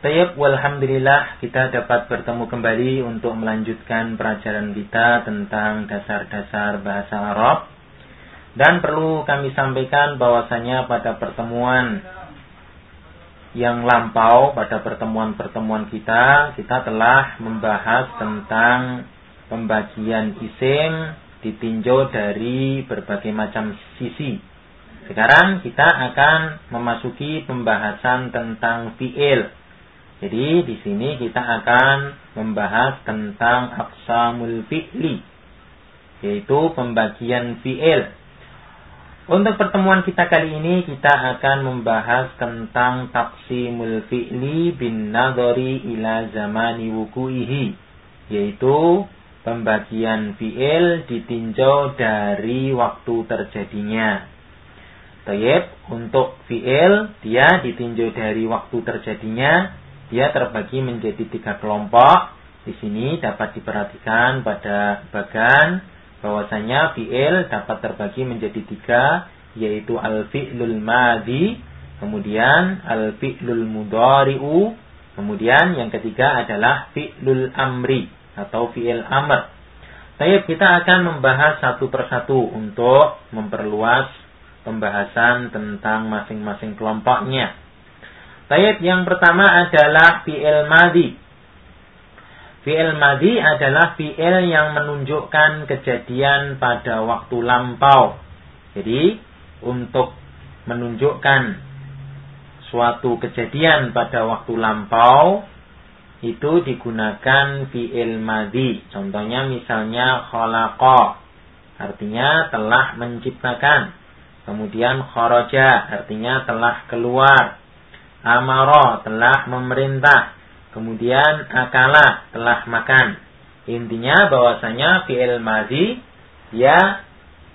Tayyib, walhamdulillah kita dapat bertemu kembali untuk melanjutkan pelajaran kita tentang dasar-dasar bahasa Arab. Dan perlu kami sampaikan bahwasanya pada pertemuan yang lampau, pada pertemuan-pertemuan kita, kita telah membahas tentang pembagian isim ditinjau dari berbagai macam sisi. Sekarang kita akan memasuki pembahasan tentang fi'il jadi di sini kita akan membahas tentang aqsamul fi'li yaitu pembagian fi'il. Untuk pertemuan kita kali ini kita akan membahas tentang taqsimul fi'li bin nadhari ila zamani wuku'ihi yaitu pembagian fi'il ditinjau dari waktu terjadinya. Tayyib, untuk fi'il dia ditinjau dari waktu terjadinya dia terbagi menjadi tiga kelompok. Di sini dapat diperhatikan pada bagan bahwasanya fi'il dapat terbagi menjadi tiga, yaitu al-fi'lul madi, kemudian al-fi'lul mudari'u, kemudian yang ketiga adalah fi'lul amri atau fi'il amr. Baik, kita akan membahas satu persatu untuk memperluas pembahasan tentang masing-masing kelompoknya. Baik, yang pertama adalah fi'il madi. Fi'il madi adalah fi'il yang menunjukkan kejadian pada waktu lampau. Jadi, untuk menunjukkan suatu kejadian pada waktu lampau, itu digunakan fi'il madi. Contohnya misalnya khalaqa, artinya telah menciptakan. Kemudian kharaja, artinya telah keluar amaro telah memerintah. Kemudian akala telah makan. Intinya bahwasanya fi'il madhi dia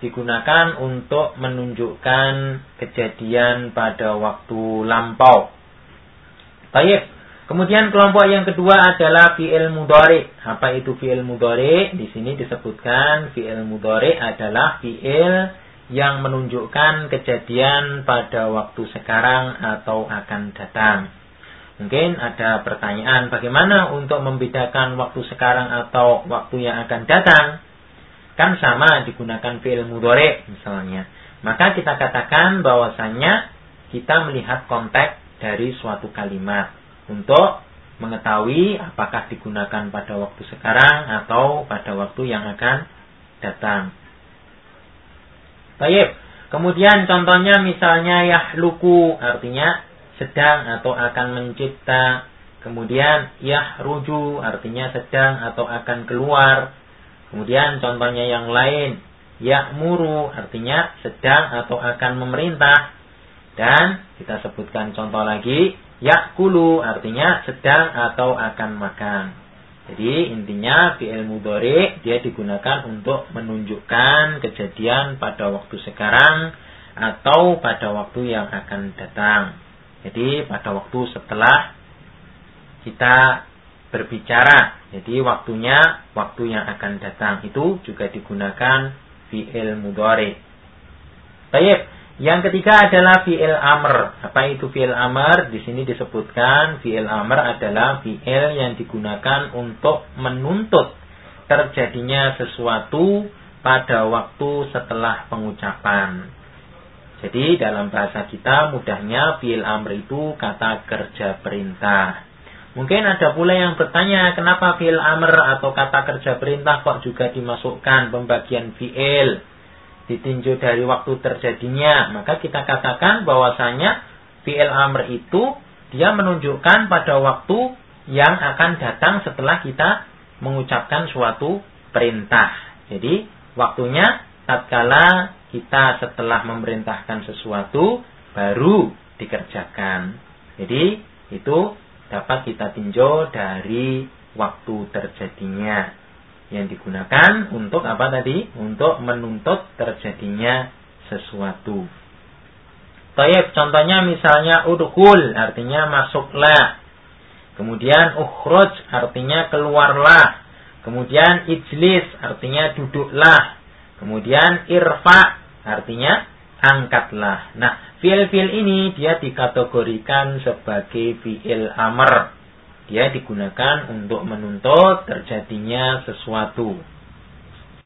digunakan untuk menunjukkan kejadian pada waktu lampau. Baik. Kemudian kelompok yang kedua adalah fi'il mudhari. Apa itu fi'il mudhari? Di sini disebutkan fi'il mudhari adalah fi'il yang menunjukkan kejadian pada waktu sekarang atau akan datang. Mungkin ada pertanyaan bagaimana untuk membedakan waktu sekarang atau waktu yang akan datang? Kan sama digunakan fi'il mudhari misalnya. Maka kita katakan bahwasanya kita melihat konteks dari suatu kalimat untuk mengetahui apakah digunakan pada waktu sekarang atau pada waktu yang akan datang. Baik. Kemudian contohnya misalnya yahluku artinya sedang atau akan mencipta. Kemudian yahruju artinya sedang atau akan keluar. Kemudian contohnya yang lain ya'muru artinya sedang atau akan memerintah. Dan kita sebutkan contoh lagi ya'kulu artinya sedang atau akan makan. Jadi intinya fi'il mudhari dia digunakan untuk menunjukkan kejadian pada waktu sekarang atau pada waktu yang akan datang. Jadi pada waktu setelah kita berbicara. Jadi waktunya waktu yang akan datang itu juga digunakan fi'il mudhari. Baik. Yang ketiga adalah fi'il amr. Apa itu fi'il amr? Di sini disebutkan fi'il amr adalah fi'il yang digunakan untuk menuntut terjadinya sesuatu pada waktu setelah pengucapan. Jadi dalam bahasa kita mudahnya fi'il amr itu kata kerja perintah. Mungkin ada pula yang bertanya kenapa fi'il amr atau kata kerja perintah kok juga dimasukkan pembagian fi'il ditinjau dari waktu terjadinya, maka kita katakan bahwasanya fi'il amr itu dia menunjukkan pada waktu yang akan datang setelah kita mengucapkan suatu perintah. Jadi, waktunya tatkala kita setelah memerintahkan sesuatu baru dikerjakan. Jadi, itu dapat kita tinjau dari waktu terjadinya yang digunakan untuk apa tadi? Untuk menuntut terjadinya sesuatu. Tayyib, contohnya misalnya udhul artinya masuklah. Kemudian ukhruj artinya keluarlah. Kemudian ijlis artinya duduklah. Kemudian irfa artinya angkatlah. Nah, Fiil-fiil ini dia dikategorikan sebagai fiil amr. Dia digunakan untuk menuntut terjadinya sesuatu.